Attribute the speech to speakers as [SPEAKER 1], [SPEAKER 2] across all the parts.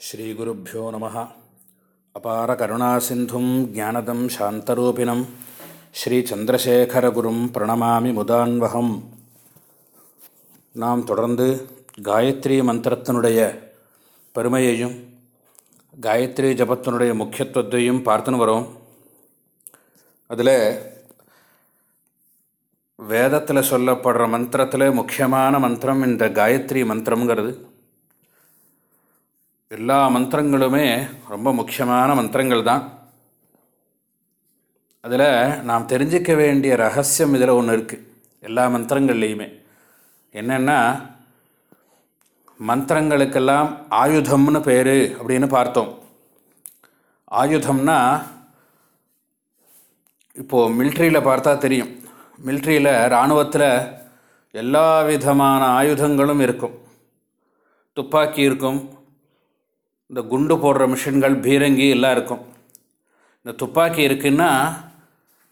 [SPEAKER 1] ஸ்ரீகுருப்போ நம. அபார கருணாசிந்தும் ஜானதம் சாந்தரூபிணம். ஸ்ரீச்சந்திரசேகரகுரும் பிரணமாமி முதான்வகம். நாம் தொடர்ந்து காயத்ரி மந்திரத்தினுடைய பெருமையையும் காயத்ரி ஜபத்தினுடைய முக்கியத்துவத்தையும் பார்த்துன்னு வரோம். அதில் வேதத்தில் சொல்லப்படுற மந்திரத்தில் முக்கியமான மந்திரம் இந்த காயத்ரி மந்திரங்கிறது எல்லா மந்திரங்களுமே ரொம்ப முக்கியமான மந்திரங்கள் தான். அதில் நாம் தெரிஞ்சிக்க வேண்டிய ரகசியம் இதில் ஒன்று இருக்குது எல்லா மந்திரங்கள்லேயுமே. என்னென்னா மந்திரங்களுக்கெல்லாம் ஆயுதம்னு பேர் அப்படின்னு பார்த்தோம். ஆயுதம்னா இப்போது மில்ட்ரியில் பார்த்தா தெரியும். மில்ட்ரியில் இராணுவத்தில் எல்லா விதமான ஆயுதங்களும் இருக்கும். துப்பாக்கி இருக்கும் இந்த குண்டு போடுற மிஷின்கள் பீரங்கி எல்லாம் இருக்கும். இந்த துப்பாக்கி இருக்குன்னா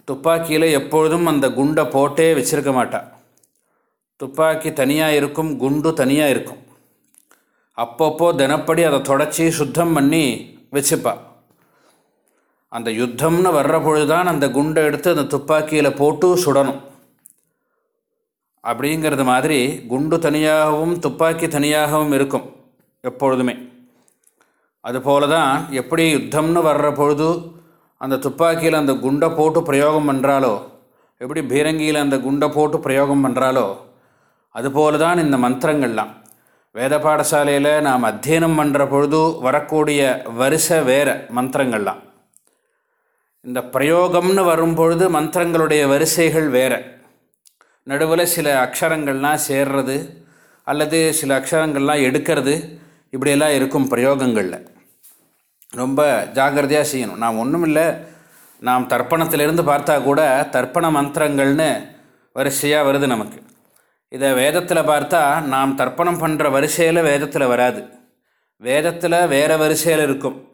[SPEAKER 1] துப்பாக்கியில் எப்பொழுதும் அந்த குண்டை போட்டே வச்சுருக்க மாட்டா. துப்பாக்கி தனியாக இருக்கும் குண்டு தனியாக இருக்கும். அப்பப்போ தினப்படி அதை தொடச்சி சுத்தம் பண்ணி வச்சுப்பாள் அந்த யுத்தம்னு வர்ற பொழுதுதான் அந்த குண்டை எடுத்து அந்த துப்பாக்கியில் போட்டு சுடணும். அப்படிங்கிறது மாதிரி குண்டு தனியாகவும் துப்பாக்கி தனியாகவும் இருக்கும் எப்பொழுதுமே. அதுபோல தான் எப்படி யுத்தம்னு வர்ற பொழுது அந்த துப்பாக்கியில் அந்த குண்டை போட்டு பிரயோகம் பண்ணுறாலோ எப்படி பீரங்கியில் அந்த குண்டை போட்டு பிரயோகம் பண்ணுறாலோ அதுபோல தான் இந்த மந்திரங்கள்லாம். வேத பாடசாலையில் நாம் அத்தியனம் பண்ணுற பொழுது வரக்கூடிய வரிசை வேறு மந்திரங்கள்லாம். இந்த பிரயோகம்னு வரும்பொழுது மந்திரங்களுடைய வரிசைகள் வேறு. நடுவில் சில அக்ஷரங்கள்லாம் சேர்றது அல்லது சில அக்ஷரங்கள்லாம் எடுக்கிறது. இப்படியெல்லாம் இருக்கும் பிரயோகங்களில். ரொம்ப ஜாகிரதையாக செய்யணும். நாம் ஒன்றும் இல்லை நாம் தர்ப்பணத்திலிருந்து பார்த்தா கூட தர்ப்பண மந்திரங்கள்னு வரிசையாக வருது நமக்கு. இதை வேதத்தில் பார்த்தா நாம் தர்ப்பணம் பண்ணுற வரிசையில் வேதத்தில் வராது. வேதத்தில் வேறு வரிசையில் இருக்கும்.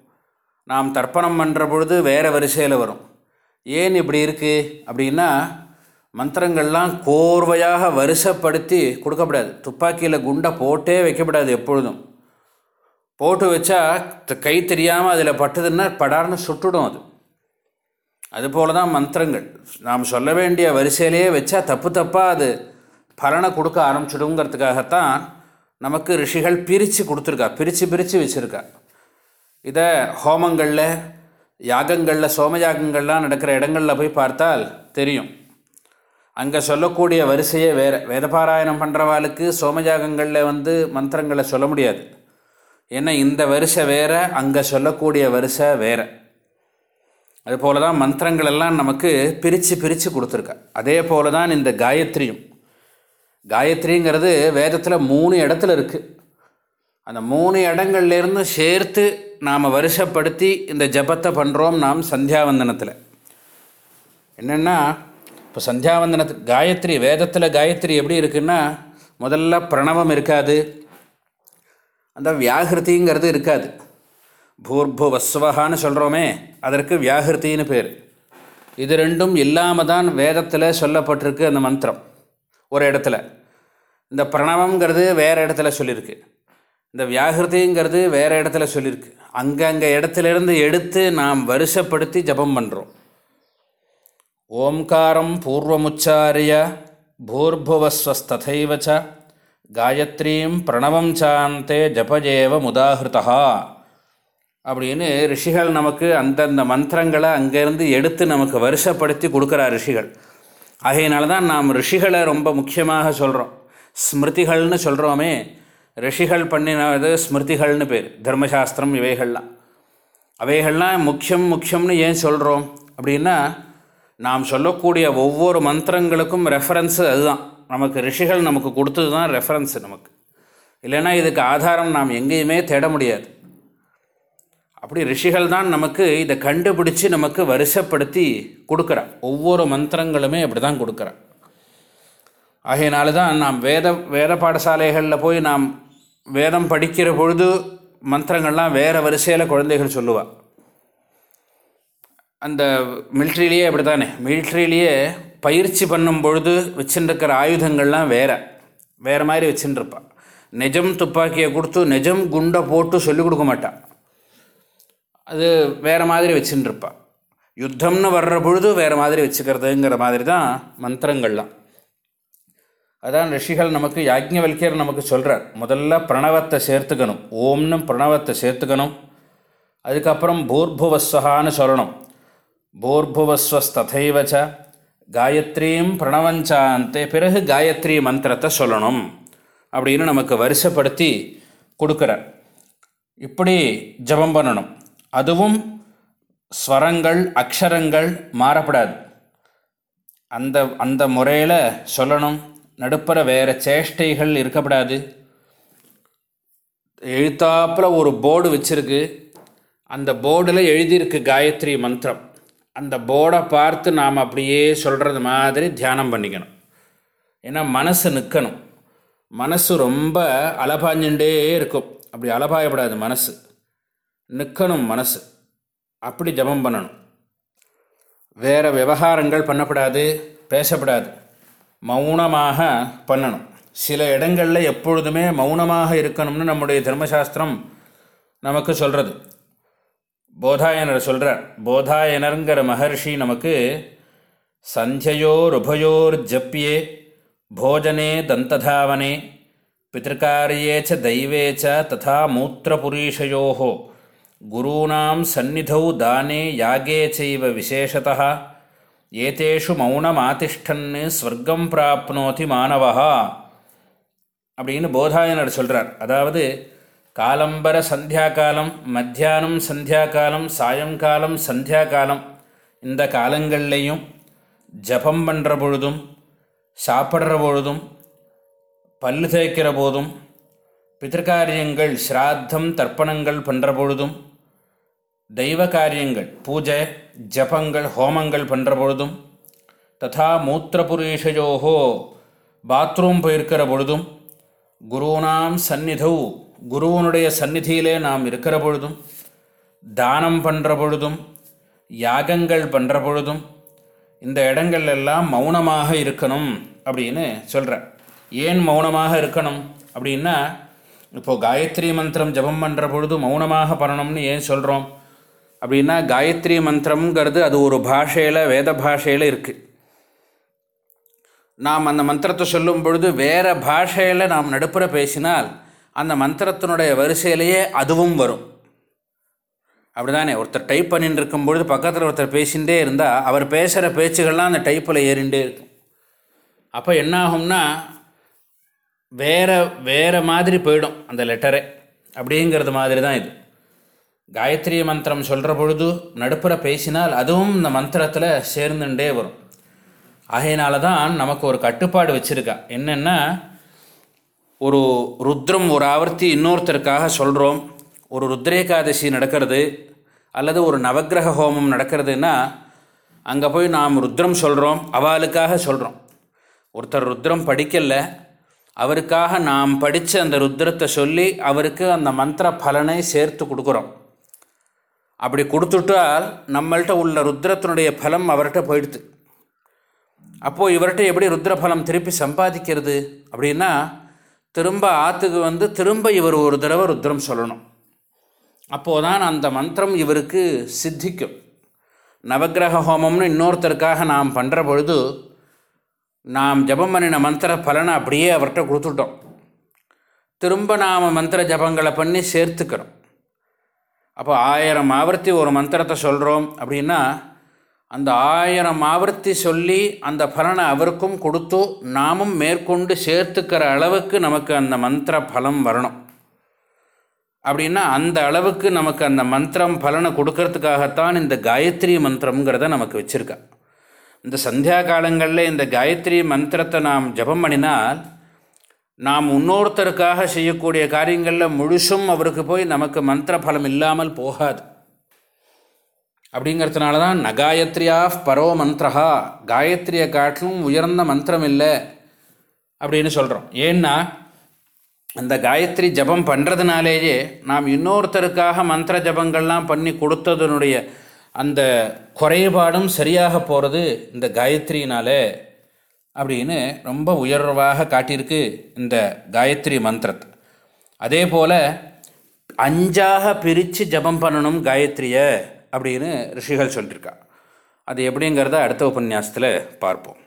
[SPEAKER 1] நாம் தர்ப்பணம் பண்ணுற பொழுது வேறு வரிசையில் வரும். ஏன் இப்படி இருக்குது அப்படின்னா மந்திரங்கள்லாம் கோர்வையாக வரிசைப்படுத்தி கொடுக்கப்படாது. துப்பாக்கியில் குண்டை போட்டே வைக்கப்படாது எப்பொழுதும். போட்டு வச்சா கை தெரியாமல் அதில் பட்டதுன்னா படார்னு சுட்டுடும் அது. அதுபோல தான் மந்திரங்கள். நாம் சொல்ல வேண்டிய வரிசையிலேயே வச்சா தப்பு தப்பாக அது பலனை கொடுக்க ஆரம்பிச்சிடுங்கிறதுக்காகத்தான் நமக்கு ரிஷிகள் பிரித்து கொடுத்துருக்கா பிரித்து பிரித்து வச்சுருக்கா. இதை ஹோமங்களில் யாகங்களில் சோமயாகங்கள்லாம் நடக்கிற இடங்களில் போய் பார்த்தால் தெரியும். அங்கே சொல்லக்கூடிய வரிசையே வேறு. வேதபாராயணம் பண்ணுறவாளுக்கு சோமயாகங்களில் வந்து மந்திரங்களை சொல்ல முடியாது. ஏன்னா இந்த வரிசை வேறு அங்கே சொல்லக்கூடிய வரிசை வேறு. அதுபோல தான் மந்திரங்கள் எல்லாம் நமக்கு பிரித்து பிரித்து கொடுத்துருக்கா. அதே போல தான் இந்த காயத்ரியும். காயத்ரிங்கிறது வேதத்தில் மூணு இடத்துல இருக்குது அந்த மூணு இடங்கள்லேருந்து சேர்த்து நாம் வருஷப்படுத்தி இந்த ஜபத்தை பண்ணுறோம் நாம் சந்தியாவந்தனத்தில். என்னென்னா இப்போ சந்தியாவந்தனத்து காயத்ரி வேதத்தில் காயத்ரி எப்படி இருக்குன்னா முதல்ல பிரணவம் இருக்காது. அந்த வியாகிருதிங்கிறது இருக்காது. பூர்புவஸ்வகான்னு சொல்கிறோமே அதற்கு வியாகிருத்தின்னு பேர். இது ரெண்டும் இல்லாமல் தான் வேதத்தில் சொல்லப்பட்டிருக்கு அந்த மந்திரம். ஒரு இடத்துல. இந்த பிரணவங்கிறது வேறு இடத்துல சொல்லியிருக்கு இந்த வியாகிருதிங்கிறது வேறு இடத்துல சொல்லியிருக்கு அங்கங்கே இடத்துலேருந்து எடுத்து நாம் வருஷப்படுத்தி ஜபம் பண்ணுறோம் ஓம்காரம் பூர்வமுச்சாரிய பூர்புவஸ்வஸ்ததைவச்ச காயத்ரீம் பிரணவம் சாந்தே ஜபஜேவ முதாகிருதா அப்படின்னு ரிஷிகள் நமக்கு அந்தந்த மந்திரங்களை அங்கேருந்து எடுத்து நமக்கு வருஷப்படுத்தி கொடுக்குறா ரிஷிகள். ஆகையினால தான் நாம் ரிஷிகளை ரொம்ப முக்கியமாக சொல்கிறோம் ஸ்மிருதிகள்னு சொல்கிறோமே ரிஷிகள் பண்ணினது ஸ்மிருதிகள்னு பேர் தர்மசாஸ்திரம் இவைகள்லாம். அவைகள்லாம் முக்கியம் முக்கியம்னு ஏன் சொல்கிறோம் அப்படின்னா நாம் சொல்லக்கூடிய ஒவ்வொரு மந்திரங்களுக்கும் ரெஃபரன்ஸு அதுதான். நமக்கு ரிஷிகள் நமக்கு கொடுத்தது தான் ரெஃபரன்ஸு நமக்கு. இல்லைன்னா இதுக்கு ஆதாரம் நாம் எங்கேயுமே தேட முடியாது. அப்படி ரிஷிகள் தான் நமக்கு இதை கண்டுபிடிச்சி நமக்கு வருஷப்படுத்தி கொடுக்குறா ஒவ்வொரு மந்திரங்களுமே அப்படி தான் கொடுக்குறா ஆகையினால தான் நாம் வேத வேத பாடசாலைகளில் போய் நாம் வேதம் படிக்கிற பொழுது மந்திரங்கள்லாம் வேறு வரிசையில் குழந்தைகள் சொல்லுவாள் அந்த மிலிட்ரிலேயே அப்படி தானே மிலிட்ரிலேயே பயிற்சி பண்ணும் பொழுது வச்சுட்டுருக்கிற ஆயுதங்கள்லாம் வேறு. வேறு மாதிரி வச்சுட்டுருப்பாள் நிஜம் துப்பாக்கியை கொடுத்து நிஜம் குண்டை போட்டு சொல்லிக் கொடுக்க மாட்டான் அது வேறு மாதிரி வச்சுன்னு யுத்தம்னு வர்ற பொழுது வேறு மாதிரி வச்சுக்கிறதுங்கிற மாதிரி தான் மந்திரங்கள்லாம். அதான் ரிஷிகள் நமக்கு யாஜ்ஞவல்யர் நமக்கு சொல்கிறார் முதல்ல பிரணவத்தை சேர்த்துக்கணும். ஓம்னு பிரணவத்தை சேர்த்துக்கணும். அதுக்கப்புறம் பூர்புவஸ்வகான்னு சொல்லணும். போர்புவஸ்வஸ்ததைவச்ச காயத்ரீம் பிரணவஞ்சாந்தே பிறகு காயத்ரி மந்திரத்தை சொல்லணும் அப்படின்னு நமக்கு வரிசைப்படுத்தி கொடுக்குறார். இப்படி ஜபம் பண்ணணும். அதுவும் ஸ்வரங்கள் அக்ஷரங்கள் மாறப்படாது. அந்த அந்த முறையில் சொல்லணும். நடுப்புற வேறு சேஷ்டைகள் இருக்கப்படாது. எழுத்தாப்பில் ஒரு போர்டு வச்சுருக்கு. அந்த போர்டில் எழுதியிருக்கு காயத்ரி மந்திரம். அந்த போர்டை பார்த்து நாம் அப்படியே சொல்கிறது மாதிரி தியானம் பண்ணிக்கணும். ஏன்னா மனசு நிற்கணும். மனசு ரொம்ப அலபாஞ்சுட்டே இருக்கும். அப்படி அலபாயப்படாது மனசு. நிற்கணும் மனசு. அப்படி ஜபம் பண்ணணும். வேறு விவகாரங்கள் பண்ணப்படாது பேசப்படாது. மௌனமாக பண்ணணும். சில இடங்களில் எப்பொழுதுமே மௌனமாக இருக்கணும்னு நம்முடைய தர்மசாஸ்திரம் நமக்கு சொல்கிறது போதாயனர் சொல்கிறார் போதாயனருங்கிற மகர்ஷி நமக்கு சந்தியோர் உபயோர் ஜப்பியே போஜனே தந்ததாவனே பித்திருக்காரியே தெய்வேச்ச ததா மூத்திரபுரீஷயோஹோ குருணாம் சந்நிதௌ தானே யாகே செய்வ விசேஷதா ஏதேஷு மௌனமாதிஷ்டன்னு ஸ்வர்க்கம் பிராப்னோதி மாணவா அப்படின்னு போதாயனர் சொல்கிறார் அதாவது காலம்பர சந்தியா காலம் மத்தியானம் சந்தியா காலம் சாயங்காலம் சந்தியா காலம் இந்த காலங்கள்லேயும் ஜபம் பண்ணுற பொழுதும் சாப்பிட்ற பொழுதும் பல்லு தேய்க்கிற போதும் பித்திருக்காரியங்கள் ஸ்ராத்தம் தர்ப்பணங்கள் பண்ணுற பொழுதும் தெய்வ காரியங்கள் பூஜை ஜபங்கள் ஹோமங்கள் பண்ணுற பொழுதும் ததா மூத்திரபுரீஷயோகோ பாத்ரூம் போயிருக்கிற பொழுதும் குருநாம் சந்நிதவு குருவனுடைய சந்நிதியிலே நாம் இருக்கிற பொழுதும் தானம் பண்ணுற பொழுதும் யாகங்கள் பண்ணுற பொழுதும் இந்த இடங்கள் எல்லாம் மௌனமாக இருக்கணும் அப்படின்னு சொல்கிறேன் ஏன் மௌனமாக இருக்கணும் அப்படின்னா இப்போது காயத்ரி மந்திரம் ஜபம் பண்ணுற பொழுது மௌனமாக பண்ணணும்னு ஏன் சொல்கிறோம் அப்படின்னா காயத்ரி மந்திரம்ங்கிறது அது ஒரு பாஷையில் வேத பாஷையில் இருக்குது நாம் அந்த மந்திரத்தை சொல்லும் பொழுது வேறு பாஷையில் நாம் நடுப்புற பேசினால் அந்த மந்திரத்தினுடைய வரிசையிலேயே அதுவும் வரும். அப்படிதானே? ஒருத்தர் டைப் பண்ணிட்டு இருக்கும்பொழுது பக்கத்தில் ஒருத்தர் பேசிகிட்டே இருந்தால் அவர் பேசுகிற பேச்சுகள்லாம் அந்த டைப்பில் ஏறிண்டே இருக்கும். அப்போ என்ன ஆகும்னா வேறு வேறு மாதிரி போயிடும் அந்த லெட்டரே அப்படிங்கிறது மாதிரி தான் இது. காயத்ரி மந்திரம் சொல்கிற பொழுது நடுப்புற பேசினால் அதுவும் இந்த மந்திரத்தில் சேர்ந்துட்டே வரும். ஆகையினால தான் நமக்கு ஒரு கட்டுப்பாடு வச்சுருக்கா. என்னென்னா ஒரு ருத்ரம் ஒரு ஆவர்த்தி இன்னொருத்தருக்காக சொல்கிறோம் ஒரு ருத்ரேகாதசி நடக்கிறது அல்லது ஒரு நவக்கிரக ஹோமம் நடக்கிறதுன்னா அங்கே போய் நாம் ருத்ரம் சொல்கிறோம் அவளுக்காக சொல்கிறோம் ஒருத்தர் ருத்ரம் படிக்கலை அவருக்காக நாம் படித்த அந்த ருத்ரத்தை சொல்லி அவருக்கு அந்த மந்திர பலனை சேர்த்து கொடுக்குறோம். அப்படி கொடுத்துட்டால் நம்மள்கிட்ட உள்ள ருத்ரத்தினுடைய பலம் அவர்கிட்ட போயிடுது. அப்போது இவர்கிட்ட எப்படி ருத்ரபலம் திருப்பி சம்பாதிக்கிறது? அப்படின்னா திரும்ப ஆற்றுக்கு வந்து திரும்ப இவர் ஒரு தடவை ருத்ரம் சொல்லணும். அப்போது தான் அந்த மந்திரம் இவருக்கு சித்திக்கும். நவக்கிரக ஹோமம்னு இன்னொருத்தருக்காக நாம் பண்ணுற பொழுது நாம் ஜபம் பண்ணின மந்திர பலனை அப்படியே அவர்கிட்ட கொடுத்துட்டோம். திரும்ப நாம் மந்திர ஜபங்களை பண்ணி சேர்த்துக்கிறோம். அப்போ ஆயிரம் ஆவர்த்தி ஒரு மந்திரத்தை சொல்கிறோம் அப்படின்னா அந்த ஆயிரம் ஆவர்த்தி சொல்லி அந்த பலனை அவருக்கும் கொடுத்து நாமும் மேற்கொண்டு சேர்த்துக்கிற அளவுக்கு நமக்கு அந்த மந்திர பலம் வரணும். அப்படின்னா அந்த அளவுக்கு நமக்கு அந்த மந்திரம் பலனை கொடுக்கறதுக்காகத்தான் இந்த காயத்ரி மந்திரம்ங்கிறத நமக்கு வச்சுருக்கா. இந்த சந்தியா காலங்களில் இந்த காயத்ரி மந்திரத்தை நாம் ஜபம் பண்ணினால் நாம் இன்னொருத்தருக்காக செய்யக்கூடிய காரியங்களில் முழுசும் அவருக்கு போய் நமக்கு மந்திர பலம் இல்லாமல் போகாது. அப்படிங்கிறதுனால தான் நகாயத்ரியா பரோ மந்த்ரஹா. காயத்ரியை காட்டிலும் உயர்ந்த மந்திரம் இல்லை அப்படின்னு சொல்கிறோம் ஏன்னா அந்த காயத்ரி ஜபம் பண்ணுறதுனாலேயே நாம் இன்னொருத்தருக்காக மந்திர ஜபங்கள்லாம் பண்ணி கொடுத்ததனுடைய அந்த குறைபாடும் சரியாக போகிறது இந்த காயத்ரினாலே அப்படின்னு ரொம்ப உயர்வாக காட்டியிருக்கு இந்த காயத்ரி மந்திரத்தை அதே போல் அஞ்சாக பிரித்து ஜபம் பண்ணணும் காயத்ரியை. அப்படின்னு ரிஷிகள் சொல்லியிருக்கா அது எப்படிங்கிறத அடுத்த உபன்யாசத்தில் பார்ப்போம்.